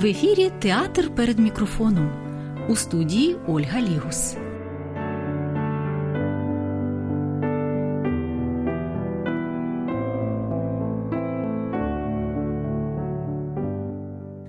В ефірі Театр перед мікрофоном у студії Ольга Лігус.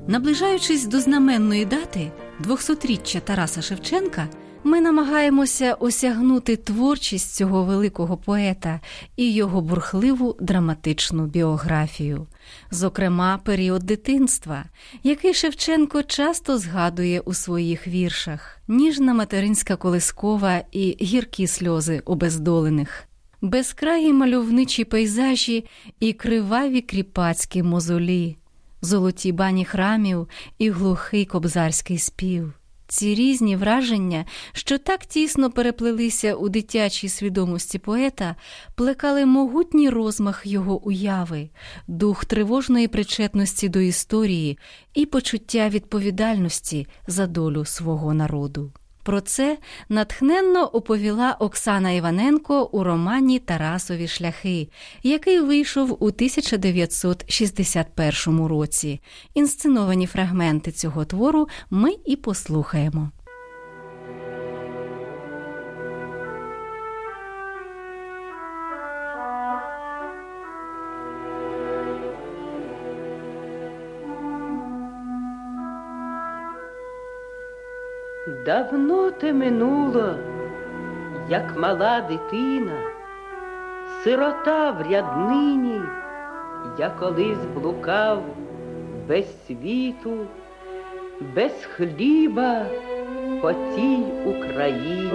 Наближаючись до знаменної дати 200-річчя Тараса Шевченка, ми намагаємося осягнути творчість цього великого поета і його бурхливу драматичну біографію, зокрема, період дитинства, який Шевченко часто згадує у своїх віршах, ніжна материнська колискова і гіркі сльози обездолених. Безкраї мальовничі пейзажі і криваві кріпацькі мозолі, золоті бані храмів і глухий кобзарський спів. Ці різні враження, що так тісно переплелися у дитячій свідомості поета, плекали могутній розмах його уяви, дух тривожної причетності до історії і почуття відповідальності за долю свого народу. Про це натхненно оповіла Оксана Іваненко у романі Тарасові шляхи, який вийшов у 1961 році. Інсценовані фрагменти цього твору ми і послухаємо. Давно те минуло, як мала дитина, сирота в ряднині, я колись блукав без світу, без хліба по тій Україні.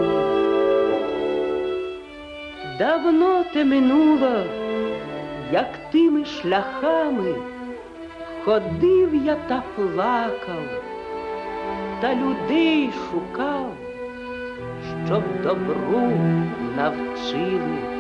Давно те минуло, як тими шляхами ходив я та плакав та людей шукав, щоб добру навчили.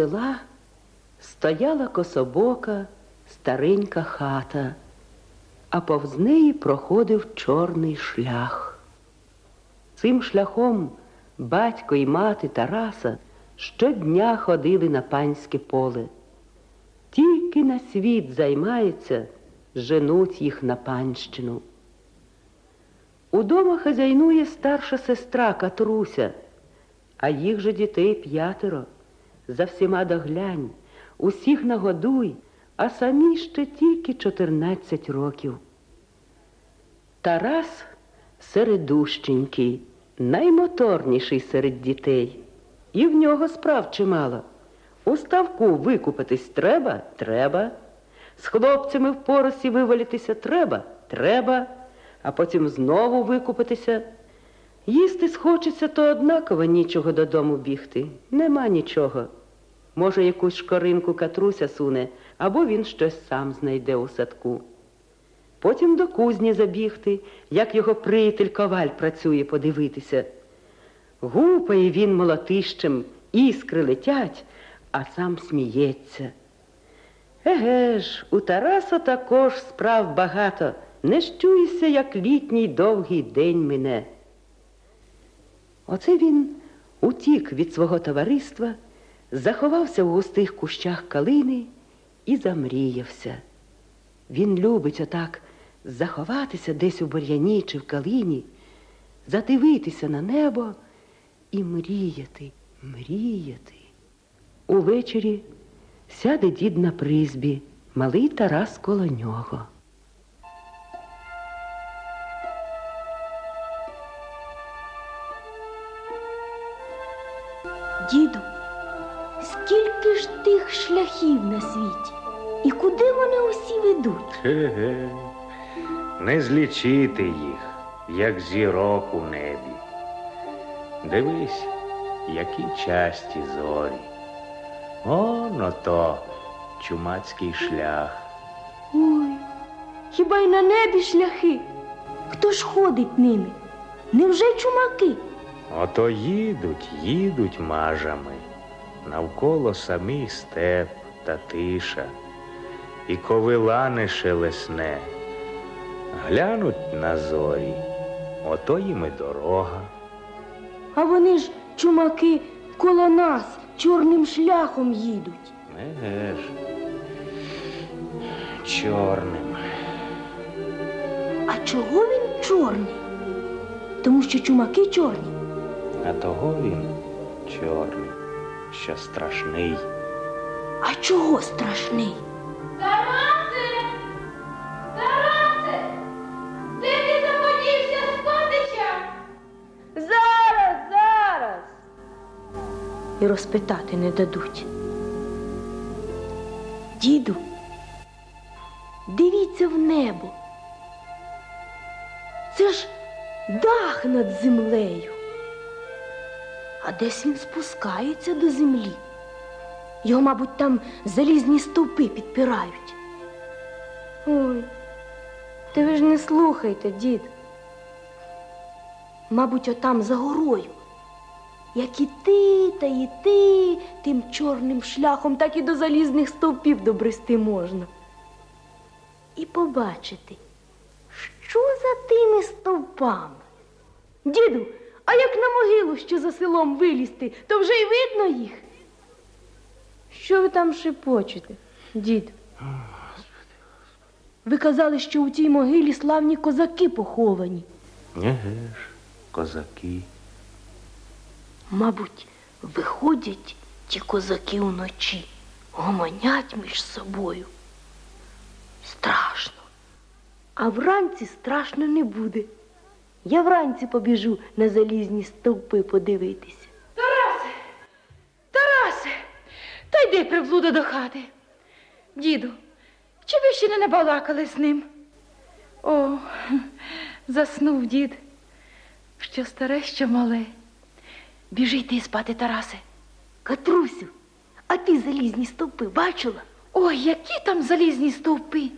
Села стояла кособока старенька хата, а повз неї проходив чорний шлях. Цим шляхом батько і мати Тараса щодня ходили на панське поле. Тільки на світ займаються, женуть їх на панщину. Удома хазяйнує старша сестра Катруся, а їх же дітей п'ятеро за всіма доглянь, усіх нагодуй, а самі ще тільки 14 років. Тарас середущенький, наймоторніший серед дітей. І в нього справ чимало. У ставку викупитись треба треба. З хлопцями в поросі вивалитися треба треба, а потім знову викупитися. Їсти схочеться, то однаково нічого додому бігти. Нема нічого. Може, якусь шкоринку катруся суне, або він щось сам знайде у садку. Потім до кузні забігти, як його приятель коваль працює, подивитися. Гупає він молотищем, іскри летять, а сам сміється. Еге ж, у Тараса також справ багато. Не щуйся, як літній довгий день мине. Оце він утік від свого товариства заховався в густих кущах калини і замріявся. Він любить отак заховатися десь у бур'яні чи в калині, задивитися на небо і мріяти, мріяти. Увечері сяде дід на призбі, малий Тарас коло нього. Діду, ж шляхів на світі? І куди вони усі ведуть? Ге-ге, не злічити їх, як зірок у небі. Дивись, які часті зорі. Он ото чумацький шлях. Ой, хіба й на небі шляхи? Хто ж ходить ними? Невже чумаки? Ото їдуть, їдуть мажами, навколо самий степ та тиша, і ковилане шелесне. Глянуть на зорі, ото їм і дорога. А вони ж, чумаки, коло нас чорним шляхом їдуть. Еге ж, чорним. А чого він чорний? Тому що чумаки чорні. А того він чорний, що страшний. А чого страшний? Тарасе! Тарасе! Де ти заподівся з котичем? Зараз, зараз. І розпитати не дадуть. Діду, дивіться в небо. Це ж дах над землею. А десь він спускається до землі. Його, мабуть, там залізні стовпи підпирають. Ой, та ви ж не слухайте, дід. Мабуть, отам за горою. Як іти та йти тим чорним шляхом, так і до залізних стовпів добрести можна. І побачити, що за тими стовпами. Діду, а як на могилу, що за селом вилізти, то вже й видно їх. Що ви там шепочете, дід? Ви казали, що у тій могилі славні козаки поховані. Еге ж, козаки. Мабуть, виходять ті козаки уночі, гомонять між собою. Страшно. А вранці страшно не буде. Я вранці побіжу на залізні стовпи подивитися. Тарасе! Тарасе! Та йди, приблуда до хати. Діду, чи ви ще не набалакали з ним? О, заснув дід. Що старе, що мале. Біжи йти спати, Тарасе. Катрусю, а ти залізні стовпи бачила? Ой, які там залізні стовпи.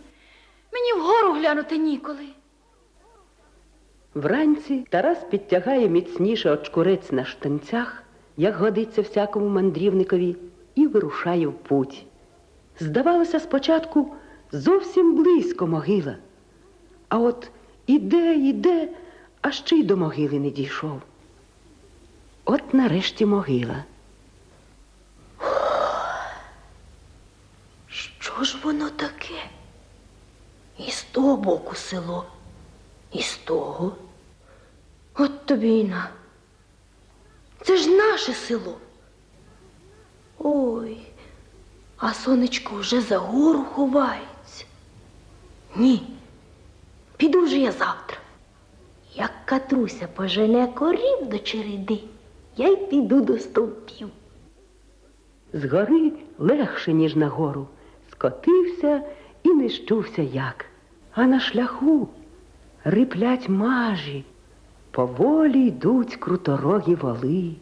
Мені вгору глянути ніколи. Вранці Тарас підтягає міцніше очкурець на штанцях, як годиться всякому мандрівникові, і вирушає в путь. Здавалося, спочатку зовсім близько могила. А от іде, іде, а ще й до могили не дійшов. От нарешті могила. Що ж воно таке? І з того боку село, і з того. От тобі й на. Це ж наше село. Ой, а сонечко вже за гору ховається. Ні, піду вже я завтра. Як Катруся пожене корів до череди, я й піду до стовпів. Згори легше, ніж нагору, скотився і не щувся як. А на шляху риплять мажі, поволі йдуть круторогі воли.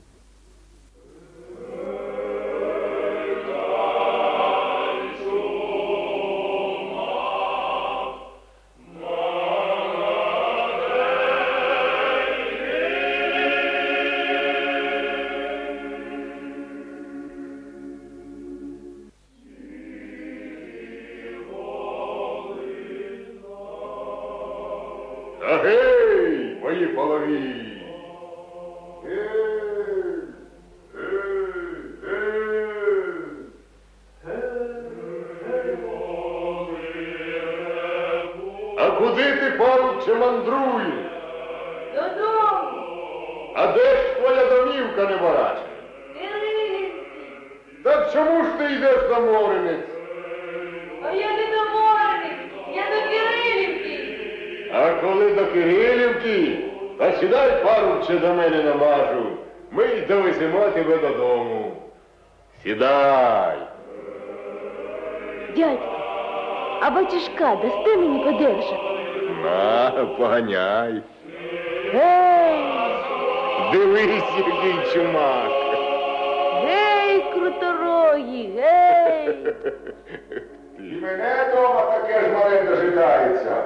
І мене дома таке ж мале дожидається.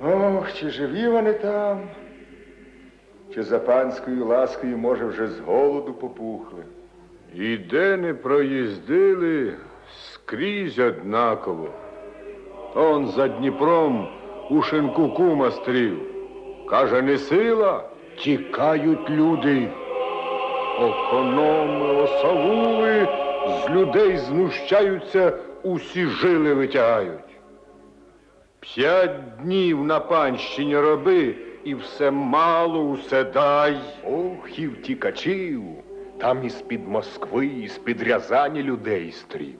Ох, чи живі вони там, чи за панською ласкою, може, вже з голоду попухли. І де не проїздили, скрізь однаково. Он за Дніпром у шинку кума стрів. Каже, не сила, тікають люди. Окономи, осавули, з людей знущаються, усі жили витягають. П'ять днів на панщині роби, і все мало, усе дай. Ох, і втікачів, там із-під Москви, із-під Рязані людей стрів.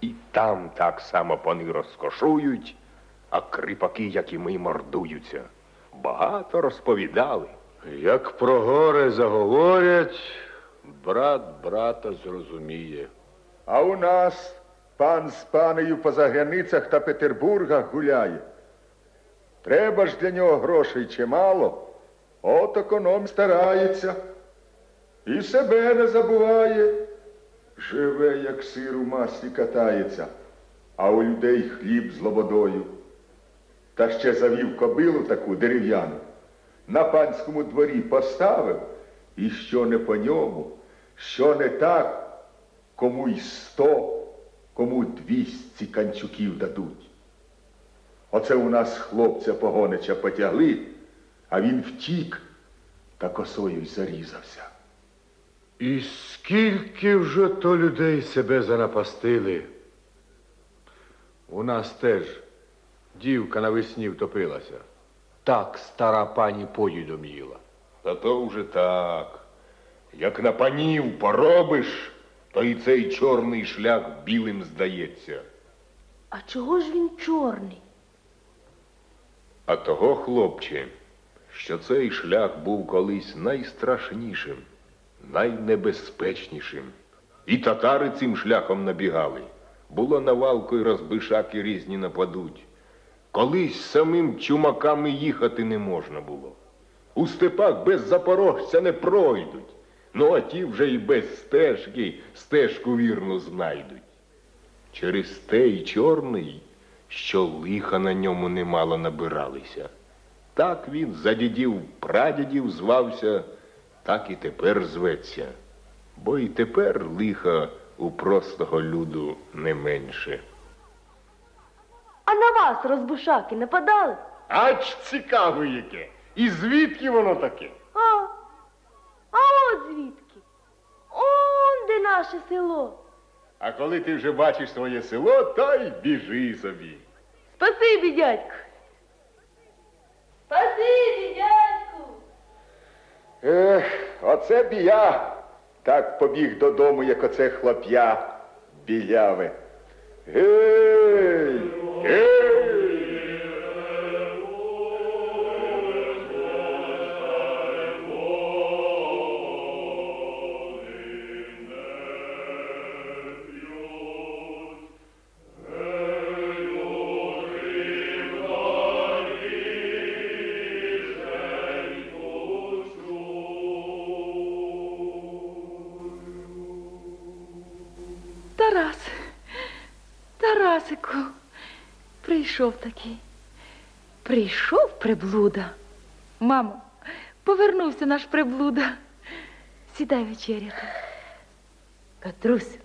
І там так само пани розкошують, а кріпаки, як і ми, мордуються. Багато розповідали. Як про горе заговорять, брат брата зрозуміє. А у нас пан з панею по заграницях та Петербургах гуляє. Треба ж для нього грошей чимало. От економ старається. І себе не забуває. Живе, як сир у маслі катається, а у людей хліб з лободою. Та ще завів кобилу таку дерев'яну. На панському дворі поставив, і що не по ньому, що не так, кому й сто, кому двісті канчуків дадуть. Оце у нас хлопця погонича потягли, а він втік та косою й зарізався. І скільки вже то людей себе занапастили. У нас теж дівка навесні втопилася. Так стара пані поїдом їла. Та то вже так. Як на панів поробиш, то і цей чорний шлях білим здається. А чого ж він чорний? А того, хлопче, що цей шлях був колись найстрашнішим, найнебезпечнішим. І татари цим шляхом набігали. Було навалкою розбишаки різні нападуть. Колись самим чумаками їхати не можна було. У степах без запорожця не пройдуть. Ну, а ті вже й без стежки стежку вірну знайдуть. Через те й чорний, що лиха на ньому немало набиралися. Так він за дідів прадідів звався, так і тепер зветься. Бо і тепер лиха у простого люду не менше. А на вас, розбушаки, нападали? Ач цікаве яке. І звідки воно таке? А, а от звідки? Он де наше село. А коли ти вже бачиш своє село, то й біжи собі. Спасибі, дядьку. Спасибі, дядьку. Ех, оце б я так побіг додому, як оце хлоп'я біляве. Гей! Гей! Тарас, Тарасику, Прийшов такий. Прийшов приблуда. Мамо, повернувся наш приблуда. Сідай вечеряти. Катрусь,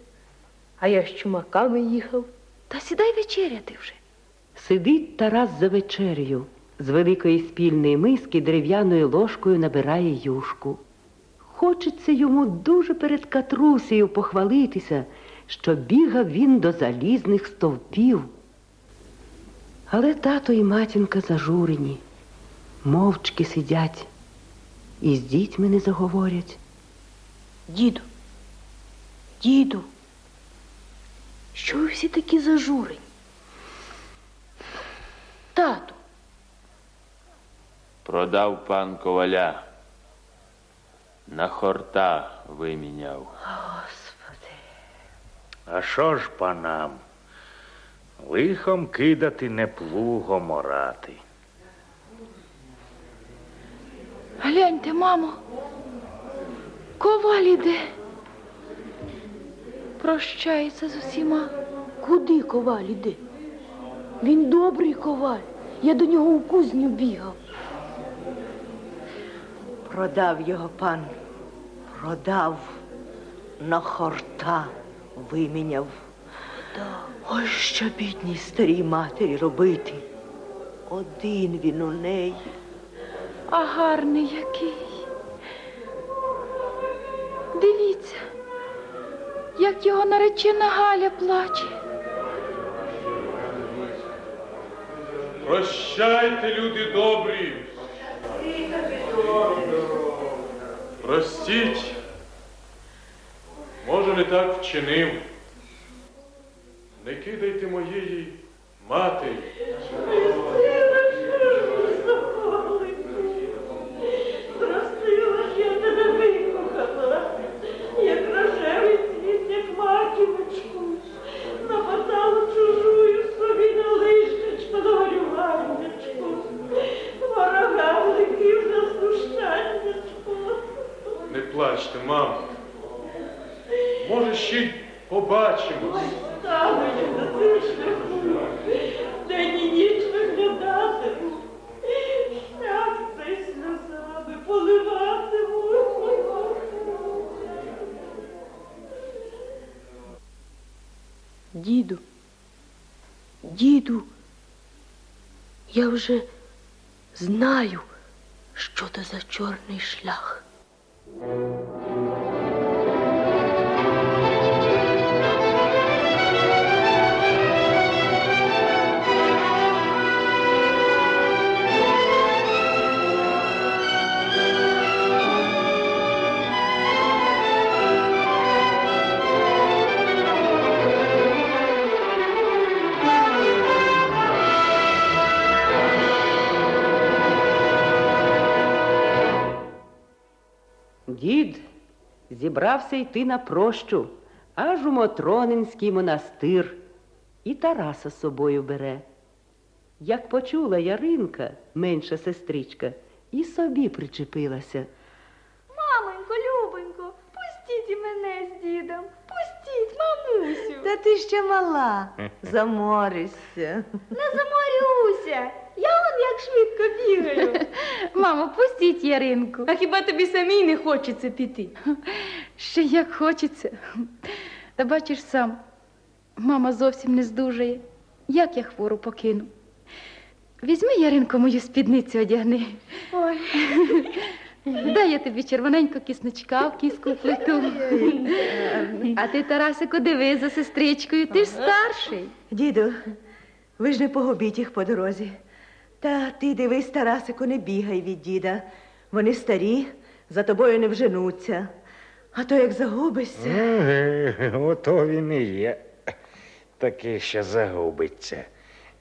а я з чумаками їхав. Та сідай вечеряти вже. Сидить Тарас за вечерею. З великої спільної миски дерев'яною ложкою набирає юшку. Хочеться йому дуже перед Катрусею похвалитися, що бігав він до залізних стовпів. Але тато і матінка зажурені, мовчки сидять і з дітьми не заговорять. Діду, діду, що ви всі такі зажурені? Тату, Продав пан коваля. На хорта виміняв. Господи, А що ж панам? Лихом кидати не плугом орати. Гляньте, мамо. Коваль іде. прощається з усіма. Куди коваль іде? Він добрий коваль. Я до нього у кузню бігав. Продав його пан, продав, на хорта виміняв. Ой, що бідній старій матері робити. Один він у неї. А гарний який. Дивіться, як його наречена Галя плаче. Прощайте, люди добрі. Простіть. Може, не так вчинив. Не кидайте моєї матері. Вже знаю, що це за чорний шлях. Зібрався йти на прощу, аж у Мотронинський монастир, і Тараса з собою бере. Як почула Яринка, менша сестричка, і собі причепилася. Маменько, любонько, пустіть мене з дідом. Пустіть, мамусю. Та ти ще мала, заморишся. Не заморюся. Я он як швидко бігаю. Мамо, пустіть Яринку. А хіба тобі самій не хочеться піти? Ще як хочеться. Та бачиш сам, мама зовсім не здужає. Як я хвору покину? Візьми, Яринко, мою спідницю одягни. Ой. Дай я тобі червоненько кисничка в кіску плиту. А ти, Тарасику, диви за сестричкою, ти ж старший. Діду, ви ж не погубіть їх по дорозі. Та ти дивись, Тарасику, не бігай від діда. Вони старі, за тобою не вженуться. А то як загубишся. Еге, Ото він і є. Такий, що загубиться.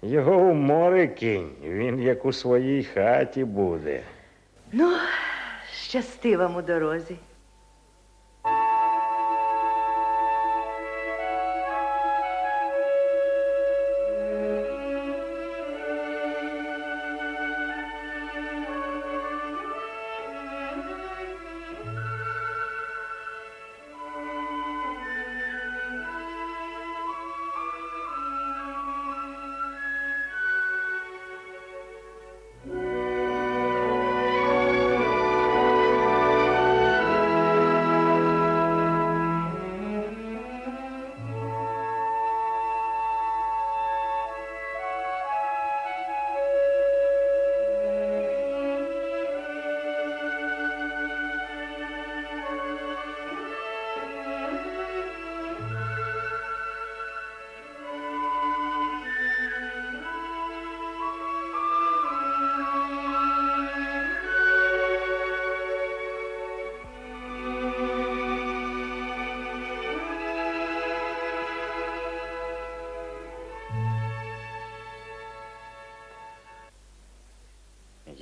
Його у море кінь, він як у своїй хаті буде. Ну, щасти вам у дорозі.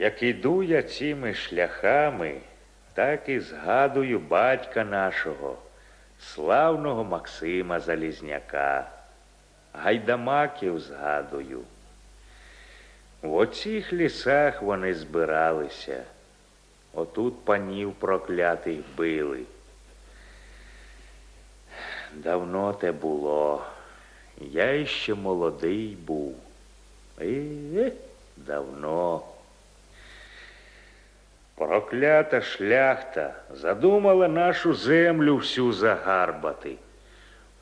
Як іду я цими шляхами, так і згадую батька нашого, славного Максима Залізняка, гайдамаків згадую. В оцих лісах вони збиралися, отут панів проклятих били. Давно те було. Я іще молодий був. Е, давно. Проклята шляхта задумала нашу землю всю загарбати,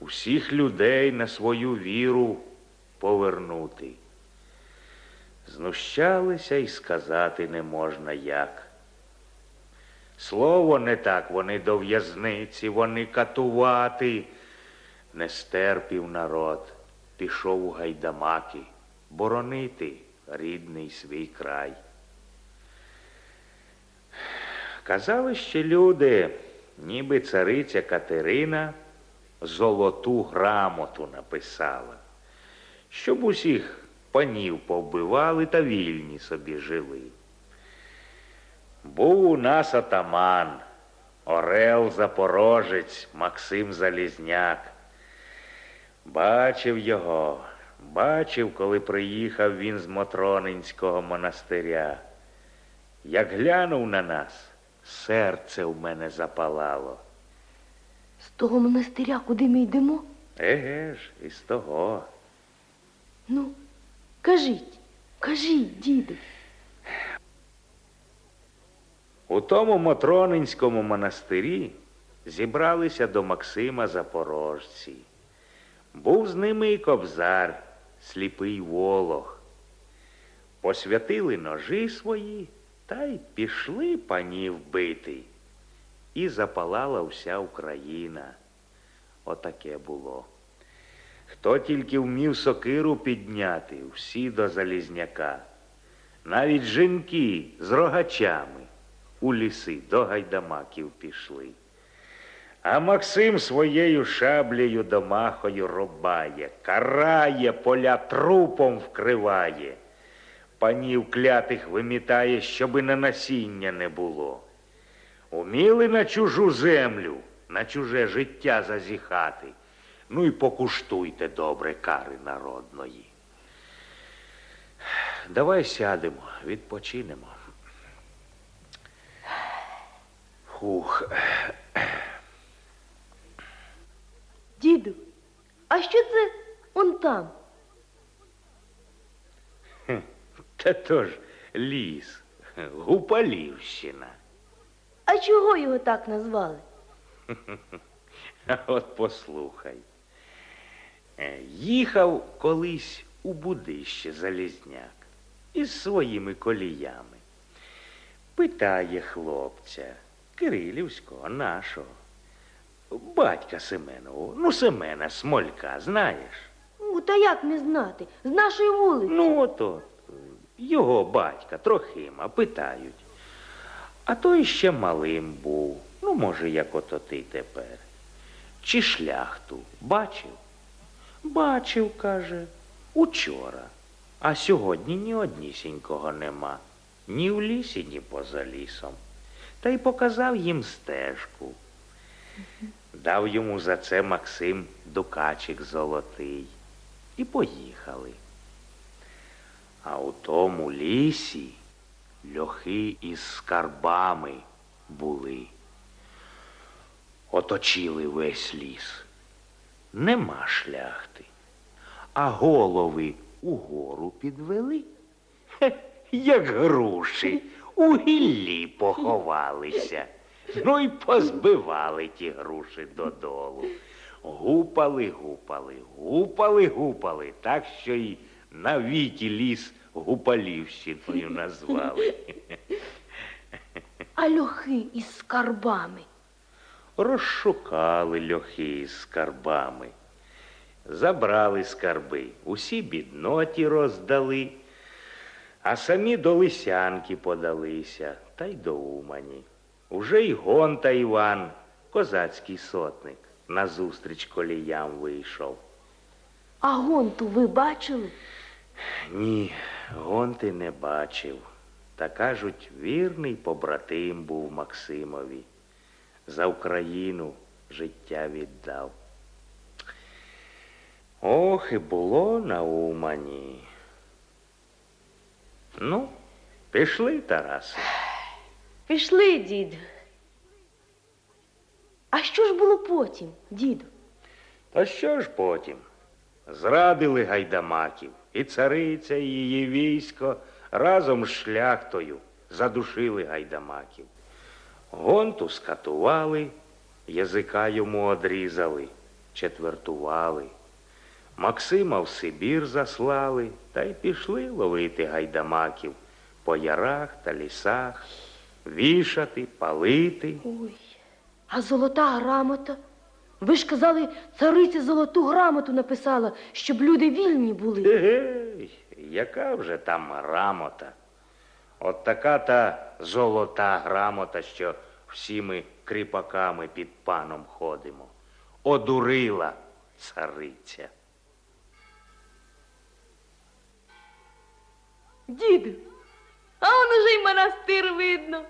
усіх людей на свою віру повернути. Знущалися і сказати не можна як. Слово не так вони до в'язниці, вони катувати. Не стерпів народ, пішов у гайдамаки, боронити рідний свій край. Казали ще люди, ніби цариця Катерина золоту грамоту написала, щоб усіх панів повбивали та вільні собі жили. Був у нас атаман, Орел Запорожець, Максим Залізняк. Бачив його, бачив, коли приїхав він з Мотронинського монастиря. Як глянув на нас, серце в мене запалало. З того монастиря, куди ми йдемо? Еге ж, із того. Ну, кажіть, кажіть, діду. У тому Мотронинському монастирі зібралися до Максима запорожці. Був з ними і кобзар, сліпий волох. Посвятили ножі свої та й пішли панів бити. І запалала вся Україна. Отаке було. Хто тільки вмів сокиру підняти, всі до Залізняка. Навіть жінки з рогачами у ліси до гайдамаків пішли. А Максим своєю шаблею домахою рубає, карає, поля трупом вкриває, панів клятих вимітає, щоби на насіння не було. Уміли на чужу землю, на чуже життя зазіхати. Ну і покуштуйте добре кари народної. Давай сядемо, відпочинемо. Фух. Діду, а що це он там? Та то ж ліс, Гупалівщина. А чого його так назвали? А от послухай. Е, Їхав колись у будище Залізняк із своїми коліями. Питає хлопця Кирилівського нашого, батька Семенового, ну Семена Смолька, знаєш? Ну, та як не знати? З нашої вулиці. Ну, ото його батька Трохима питають. А той ще малим був, ну, може, як ото ти тепер. Чи шляхту бачив? Бачив, каже, учора. А сьогодні ні однісінького нема. Ні в лісі, ні поза лісом. Та й показав їм стежку. Дав йому за це Максим дукачик золотий. І поїхали. А у тому лісі льохи із скарбами були. Оточили весь ліс. Нема шляхти, а голови угору підвели. Хе, як груші, у гіллі поховалися. Ну й позбивали ті груші додолу. Гупали, гупали, гупали, гупали, так що й навіки ліс Гупалівщиною назвали. А льохи із скарбами. Розшукали льохи із скарбами. Забрали скарби, усі бідноті роздали, а самі до лисянки подалися та й до Умані. Уже й Гонта Іван, козацький сотник, назустріч коліям вийшов. А гонту ви бачили? Ні, Гонти не бачив. Та кажуть, вірний побратим був Максимові. За Україну життя віддав. Ох, і було на Умані. Ну, пішли, Тарасе. Пішли, діду. А що ж було потім, діду? Та що ж потім? Зрадили гайдамаків, і цариця, і її військо разом з шляхтою задушили гайдамаків. Гонту скатували, язика йому одрізали, четвертували. Максима в Сибір заслали та й пішли ловити гайдамаків по ярах та лісах, вішати, палити. Ой, а золота грамота? Ви ж казали, цариця золоту грамоту написала, щоб люди вільні були. Егей, яка вже там грамота? От така та золота грамота, що всі ми кріпаками під паном ходимо. Одурила цариця. Діду, а он уже й монастир видно.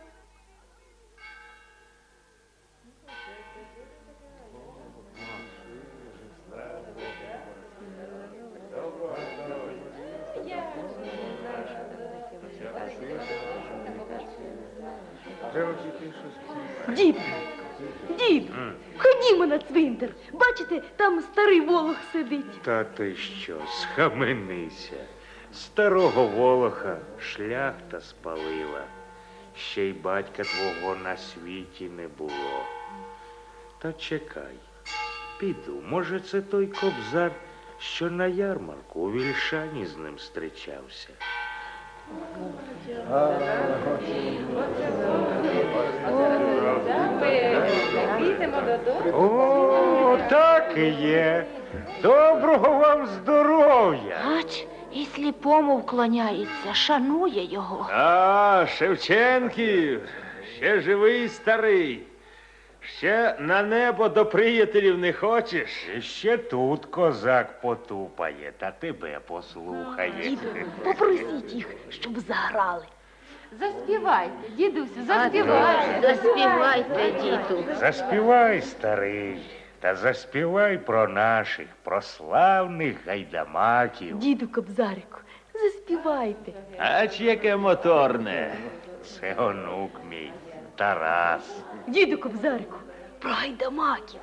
Ходімо на цвинтар. Бачите, там старий волох сидить. Та ти що, схаменися. Старого волоха шляхта спалила. Ще й батька твого на світі не було. Та чекай, піду, може, це той кобзар, що на ярмарку у вільшані з ним зустрічався. О, так і є. Доброго вам здоров'я. Бач, і сліпому вклоняється, шанує його. А, Шевченків, ще живий старий. Ще на небо до приятелів не хочеш? І ще тут козак потупає, та тебе послухає. Діду, попросіть їх, щоб заграли. Заспівайте, дідусю, заспівайте. Заспівайте, діду. Заспівай, старий, та заспівай про наших прославних гайдамаків. Діду Кобзарику, заспівайте. Ач яке моторне. Це онук мій, Тарас. Діду Кобзарику, про гайдамаків.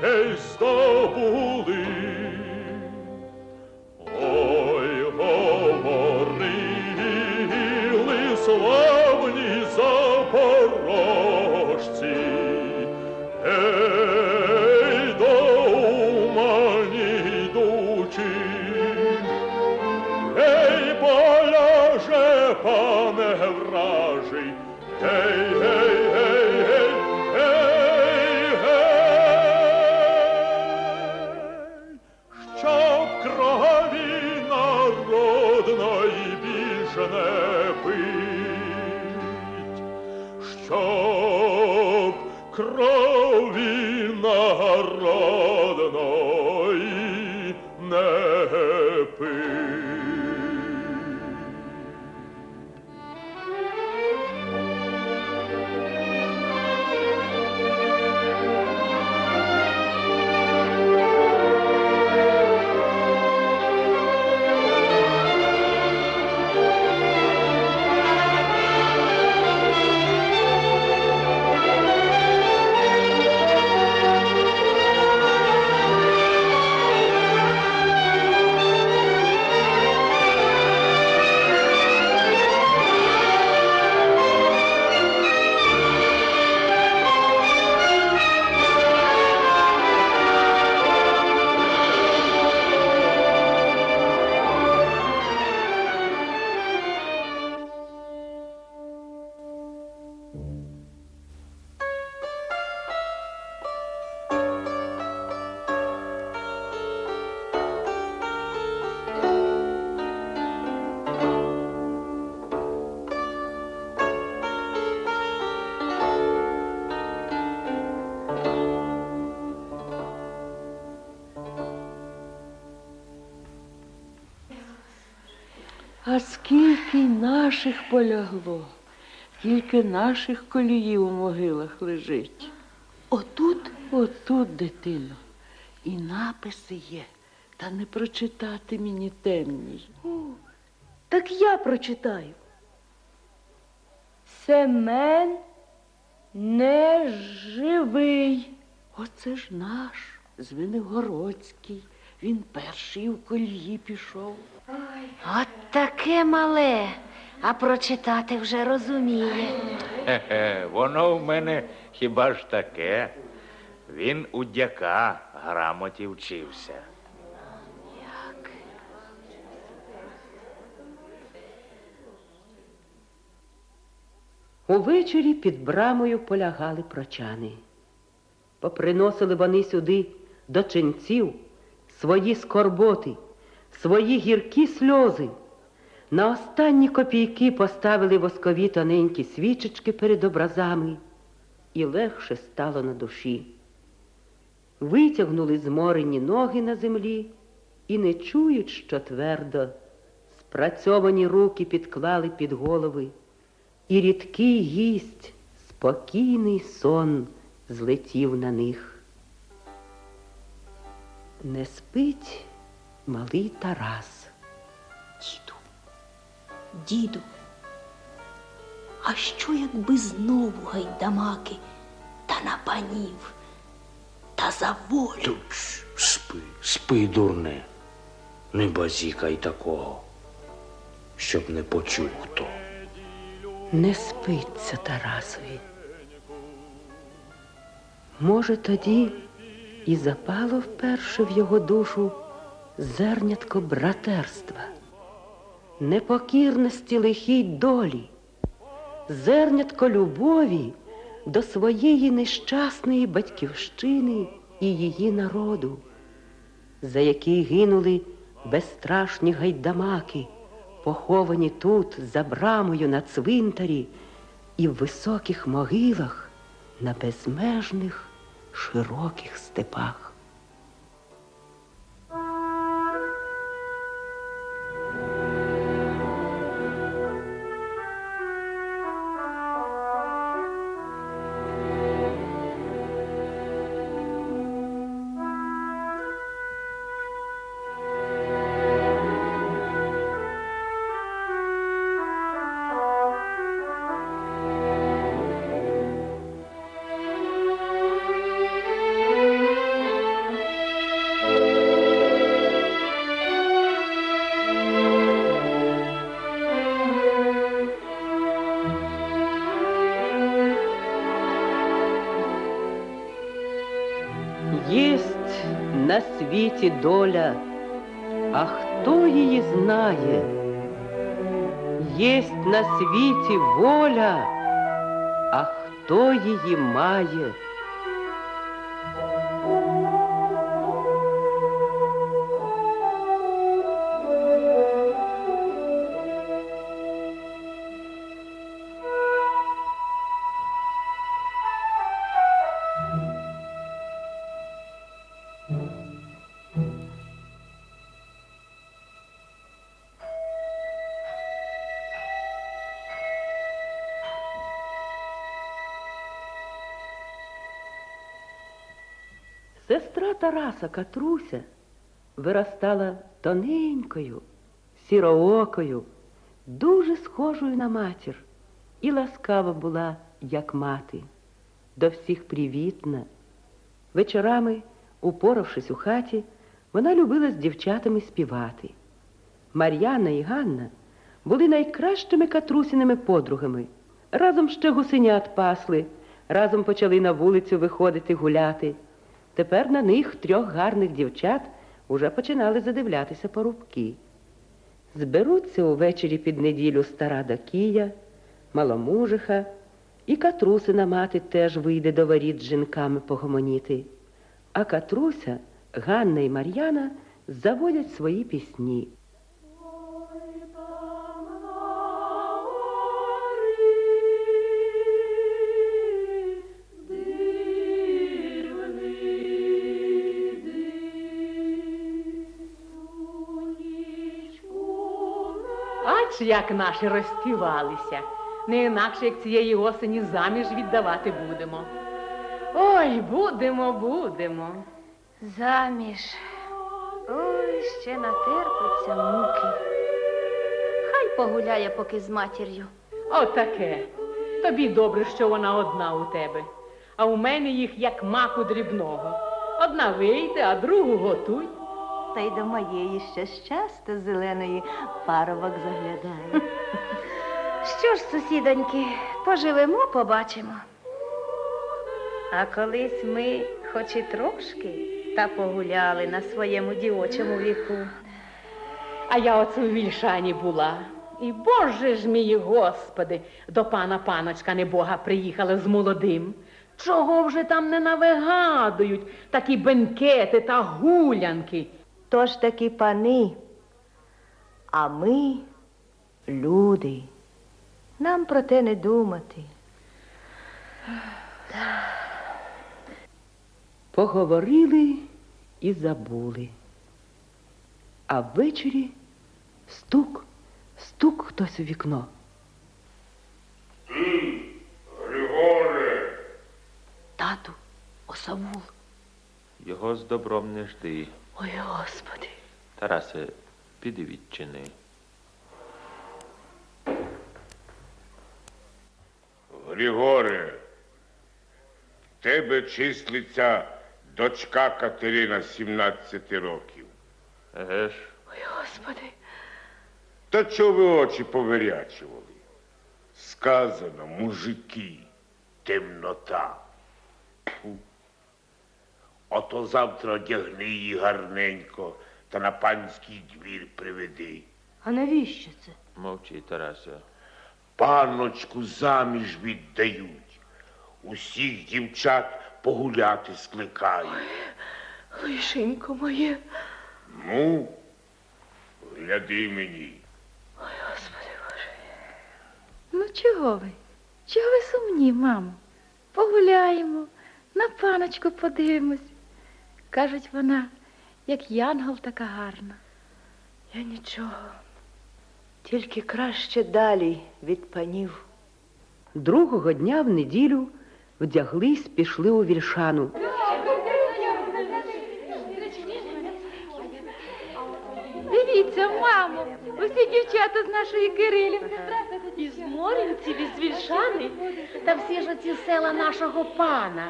Гей, здобули. Наших полягло, скільки наших коліїв у могилах лежить. Отут? Отут, дитино. І написи є, та не прочитати мені темній. Так я прочитаю. Семен не живий. Оце ж наш, Звенигородський. Він перший у колії пішов. От таке мале, а прочитати вже розуміє. Хе-хе, воно в мене хіба ж таке. Він у дяка грамоті вчився. Увечері під брамою полягали прочани. Поприносили вони сюди до ченців свої скорботи, свої гіркі сльози. На останні копійки поставили воскові тоненькі свічечки перед образами, і легше стало на душі. Витягнули зморені ноги на землі і не чують, що твердо. Спрацьовані руки підклали під голови, і рідкий гість, спокійний сон злетів на них. Не спить малий Тарас. Діду, а що якби знову гайдамаки та на панів та за волю? Спи, спи, дурне, не базікай такого, щоб не почув хто. Не спиться Тарасові. Може, тоді і запало вперше в його душу зернятко братерства, непокірності лихій долі, зернятко любові до своєї нещасної батьківщини і її народу, за який гинули безстрашні гайдамаки, поховані тут, за брамою на цвинтарі і в високих могилах на безмежних широких степах. На світі доля, а хто її знає? Єсть на світі воля, а хто її має? Тараса Катруся виростала тоненькою, сіроокою, дуже схожою на матір, і ласкава була, як мати, до всіх привітна. Вечорами, упоравшись у хаті, вона любила з дівчатами співати. Мар'яна і Ганна були найкращими катрусіними подругами. Разом ще гусенят пасли, разом почали на вулицю виходити гуляти. Тепер на них трьох гарних дівчат уже починали задивлятися порубки. Зберуться увечері під неділю стара Дакія, маломужиха, і Катрусина мати теж вийде до воріт з жінками погомоніти. А Катруся, Ганна і Мар'яна заводять свої пісні. Ж як наші розспівалися. Не інакше, як цієї осені заміж віддавати будемо. Ой, будемо, будемо. Заміж. Ой, ще натерпиться муки. Хай погуляє поки з матір'ю. Отаке. Тобі добре, що вона одна у тебе. А у мене їх як маку дрібного. Одна вийде, а другу готуй. Та й до моєї ще щастя зеленої парубок заглядає. Що ж, сусідоньки, поживемо, побачимо. А колись ми, хоч і трошки, та погуляли на своєму дівочому віку. А я оце у вільшані була. І боже ж мій, господи, до пана паночка небога приїхали з молодим. Чого вже там не навигадують такі бенкети та гулянки. Тож таки пани, а ми люди. Нам про те не думати. Поговорили і забули. А ввечері стук, стук хтось у вікно. Григоре, Тату, осавул. Його з добром не жди. Ой, Господи. Тарасе, піди відчини. Григоре, в тебе числиться дочка Катерина 17 років. Еге ж, Ой, Господи. Та чого ви очі повирячували? Сказано, мужики, темнота. Ото завтра одягни її гарненько та на панський двір приведи. А навіщо це? мовчи, Тарасе. Паночку заміж віддають. Усіх дівчат погуляти скликають. Лишенько моє. Ну, гляди мені. Ой, Господи Боже. Ну чого ви? Чого ви сумні, мамо? Погуляємо, на паночку подивимось. Кажуть, вона, як янгол така гарна. Я нічого. Тільки краще далі від панів. Другого дня в неділю вдяглись, пішли у вільшану. Дивіться, мамо, усі дівчата з нашої Кирилівни. Із Морінців, із Вільшани, та всі ж оці села нашого пана,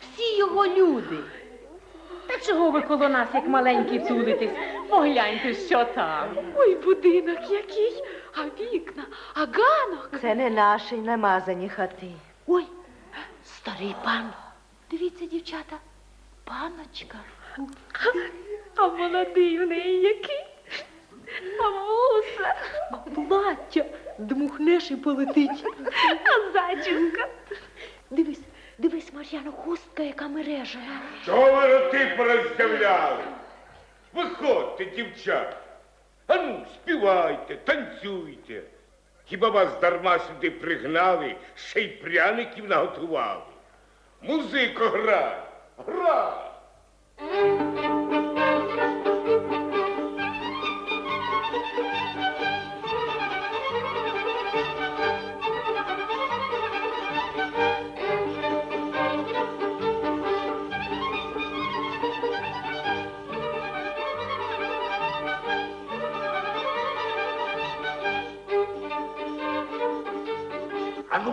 всі його люди. Та чого ви коло нас, як маленькі, тулитесь? Погляньте, що там. Ой, будинок який, а вікна, а ганок. Це не наші намазані хати. Ой, старий пан. Дивіться, дівчата, паночка. А молодий в неї який? А вуса. А плаття дмухнеш і полетить. А зачіска. Дивись, дивись, Мар'яно, хустка, яка мережена. Чого ви роти? Виходьте, дівчата. Ану, співайте, танцюйте. Хіба вас дарма сюди пригнали, ще й пряників наготували? Музико грай, грай.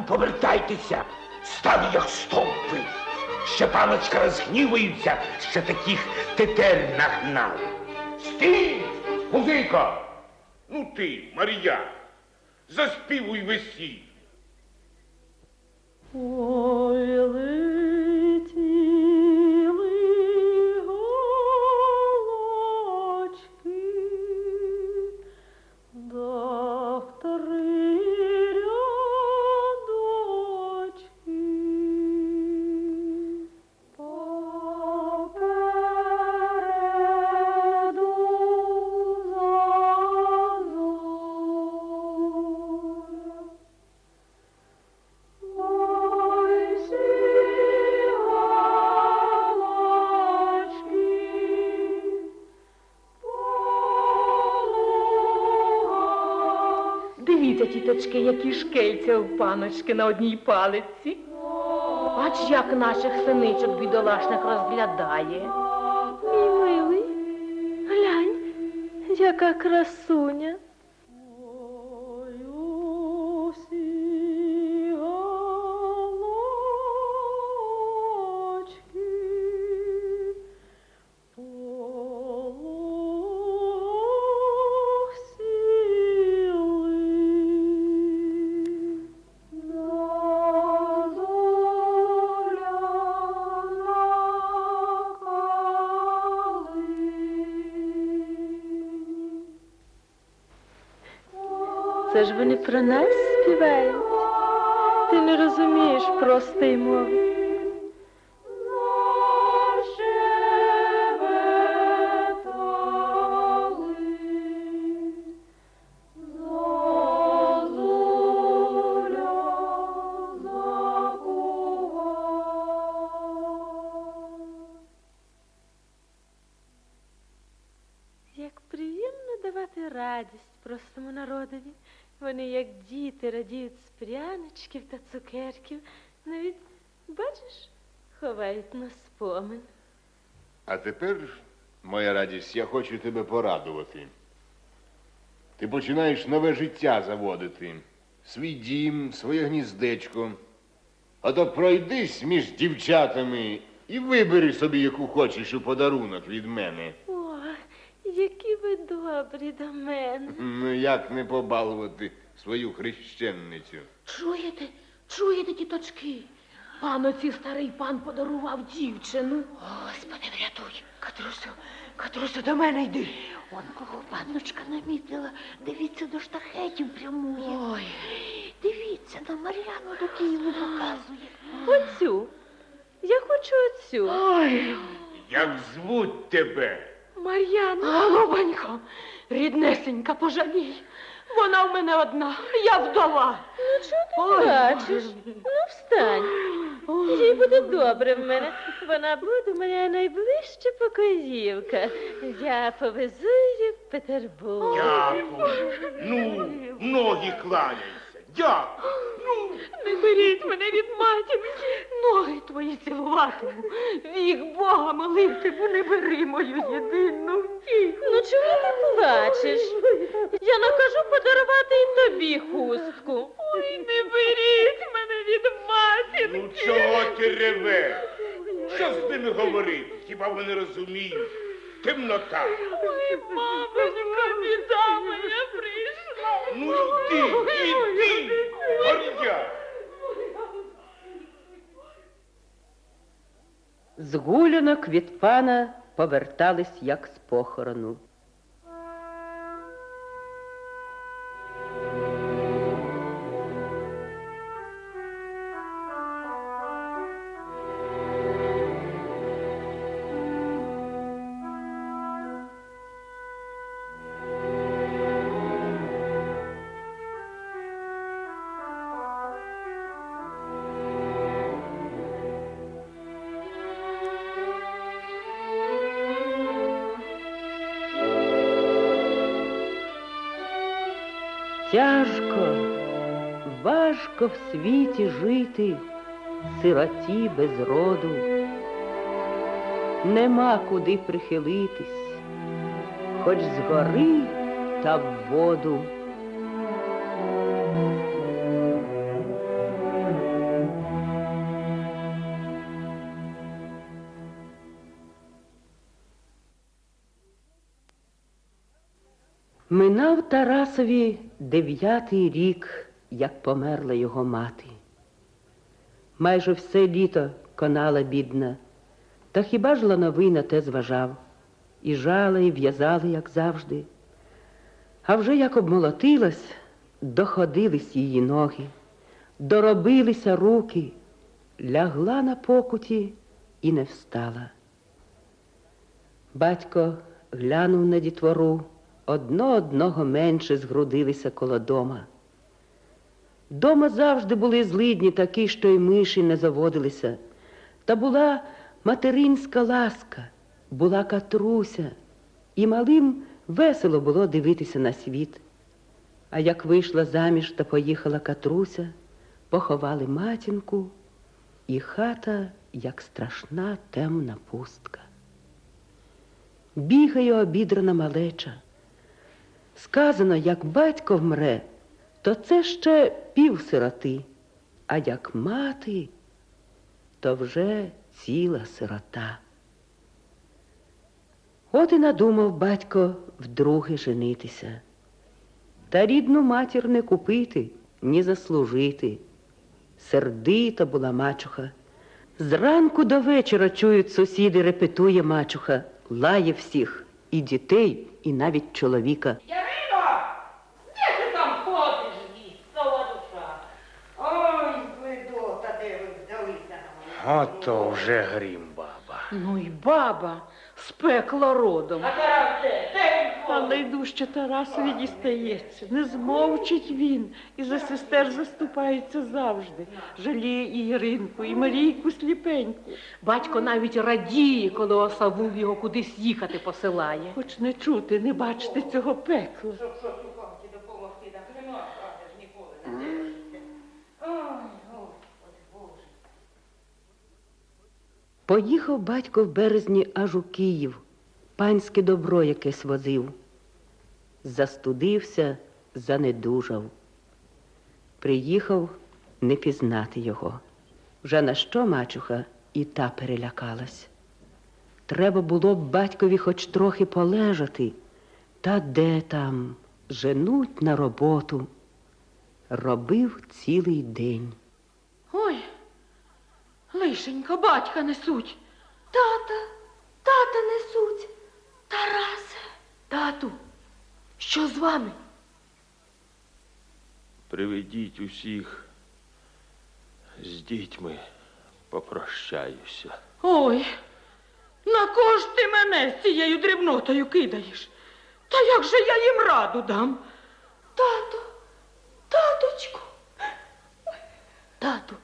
Повертайтеся, став як стовпи. Ще паночка розгнівується, що таких тетер нагнав. Стій, музика! Ну ти, Марія, заспівуй весіль. Ой, дивічки, які шкельця в паночки на одній палиці. Бач, як наших синичок бідолашних розглядає. Мій милий, глянь, яка красуня. Це цукерків. Навіть, бачиш, ховають на спомин. А тепер, моя радість, я хочу тебе порадувати. Ти починаєш нове життя заводити, свій дім, своє гніздечко. А то пройдись між дівчатами і вибери собі, яку хочеш у подарунок від мене. О, які ви добрі до мене. Ну, як не побалувати свою хрещенницю? Чуєте, чуєте, тіточки? Паноці старий пан подарував дівчину. Господи, врятуй. Катрусю, Катрусю, до мене йди. Он кого панночка намітила. Дивіться, до штахетів прямує. Ой. Дивіться, на Мар'яну до Києву показує. Оцю. Я хочу оцю. Ой. Як звуть тебе? Мар'яна. Голубонько, ріднесенька, пожалій. Вона в мене одна, я вдова. Ну, чого ти плачеш? Ну, встань. Їй буде добре в мене. Вона буде моя найближча покоївка. Я повезу її в Петербург. Дякую. Ну, ноги кланяйся. Дякую. Не беріть мене від матінки. Ноги твої цілуватиму. Вік Бога молитиму, не бери мою єдину втіху. Ну чому ти плачеш? Я накажу подарувати і тобі хустку. Ой, не беріть мене від матінки. Ну чого ти ревеш? Що з ними говорити? Хіба вони розуміють? Темнота. Ой, мамочка, біда моя прийшла. Ну йди, йди, гордя. З гулянок від пана повертались, як з похорону. Тяжко, важко в світі жити, сироті без роду. Нема куди прихилитись, хоч згори та в воду. Минав Тарасові дев'ятий рік, як померла його мати. Майже все літо конала бідна, та хіба ж лановий на те зважав, і жала, і в'язала, як завжди. А вже як обмолотилась, доходились її ноги, доробилися руки, лягла на покуті і не встала. Батько глянув на дітвору, одно одного менше згрудилися коло дома. Дома завжди були злидні такі, що й миші не заводилися. Та була материнська ласка, була катруся, і малим весело було дивитися на світ. А як вийшла заміж та поїхала Катруся, поховали матінку, і хата, як страшна темна пустка. Бігає обідрана малеча. Сказано, як батько вмре, то це ще півсироти, а як мати, то вже ціла сирота. От і надумав батько вдруге женитися. Та рідну матір не купити, ні заслужити. Сердита була мачуха. Зранку до вечора чують сусіди, репетує мачуха, лає всіх, і дітей, і навіть чоловіка. Ярино! Де ти там ходиш, військова душа? Ой, блидота, де ви взялися на мене? Ото вже грім, баба. Ну і баба з пекла родом. А Тарас де? Де він Але й дужче Тарасові дістається. Не змовчить він і за сестер заступається завжди. Жаліє і Іринку, і Марійку сліпеньку. Батько навіть радіє, коли Осавул його кудись їхати посилає. Хоч не чути, не бачити цього пекла. Поїхав батько в березні аж у Київ, панське добро якесь возив. Застудився, занедужав. Приїхав не пізнати його. Вже на що мачуха і та перелякалась. Треба було б батькові хоч трохи полежати. Та де там? Женуть на роботу. Робив цілий день. Ой, лишенька, батька несуть. Тата, тата несуть. Тарасе. Тату, що з вами? Приведіть усіх з дітьми, попрощаюся. Ой, на кого ж ти мене з цією дрібнотою кидаєш? Та як же я їм раду дам? Тато, таточку. Тату,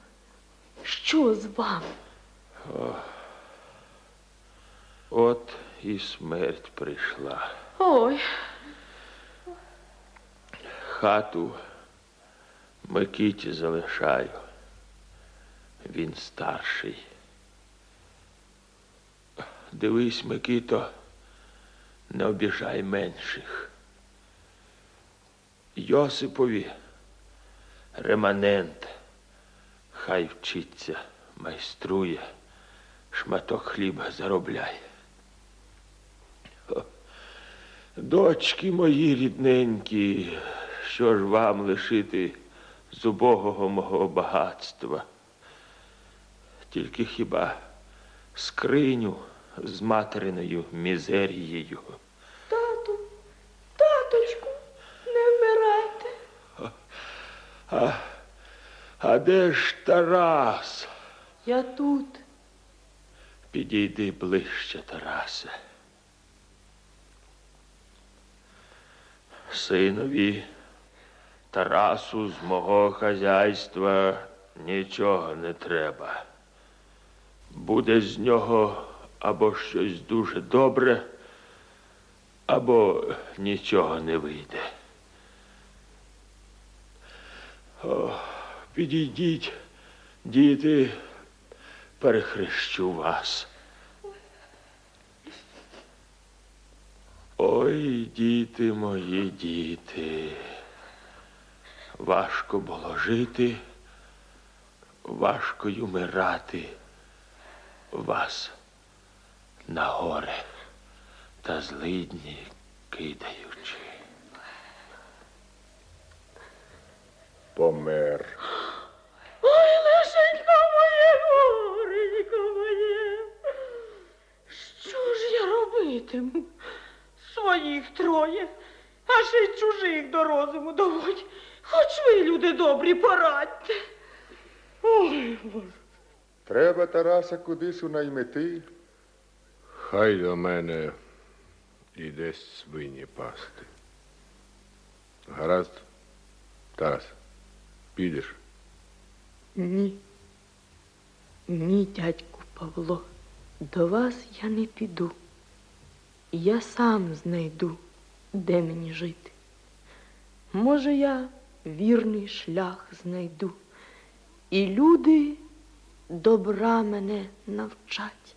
що з вами? Ох. От і смерть прийшла. Ой, Хату Микиті залишаю. Він старший. Дивись, Микито, не обіжай менших. Йосипові реманент. Хай вчиться, майструє, шматок хліба заробляє. О, Дочки мої рідненькі, що ж вам лишити з убогого мого багатства? Тільки хіба скриню з материною мізерією. Тату, таточку, не вмирайте. А, а де ж Тарас? Я тут. Підійди ближче, Тарасе. Синові Тарасу з мого хазяйства нічого не треба. Буде з нього або щось дуже добре, або нічого не вийде. О, підійдіть, діти, перехрещу вас. Ой, діти мої, діти. Важко було жити, важко й умирати вас на горе та злидні кидаючи. Помер. Ой, лишенько моє, горенько моє. Що ж я робитиму? Своїх троє, а ще й чужих до розуму доводь. Хоч ви, люди добрі, порадьте. Ой, Боже. Треба Тараса кудись унаймити. Хай до мене і десь свині пасти. Гаразд, Тарас, підеш. Ні. Ні, дядьку Павло, до вас я не піду. Я сам знайду, де мені жити. може, я вірний шлях знайду, і люди добра мене навчать.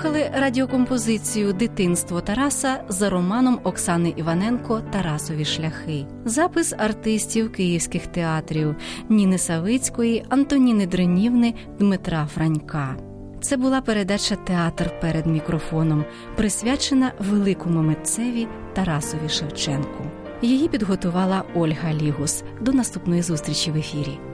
Слухали радіокомпозицію Дитинство Тараса за романом Оксани Іваненко Тарасові шляхи. Запис артистів київських театрів Ніни Савицької, Антоніни Дренівни, Дмитра Франька. Це була передача Театр перед мікрофоном, присвячена великому митцеві Тарасові Шевченку. Її підготувала Ольга Лігус. До наступної зустрічі в ефірі.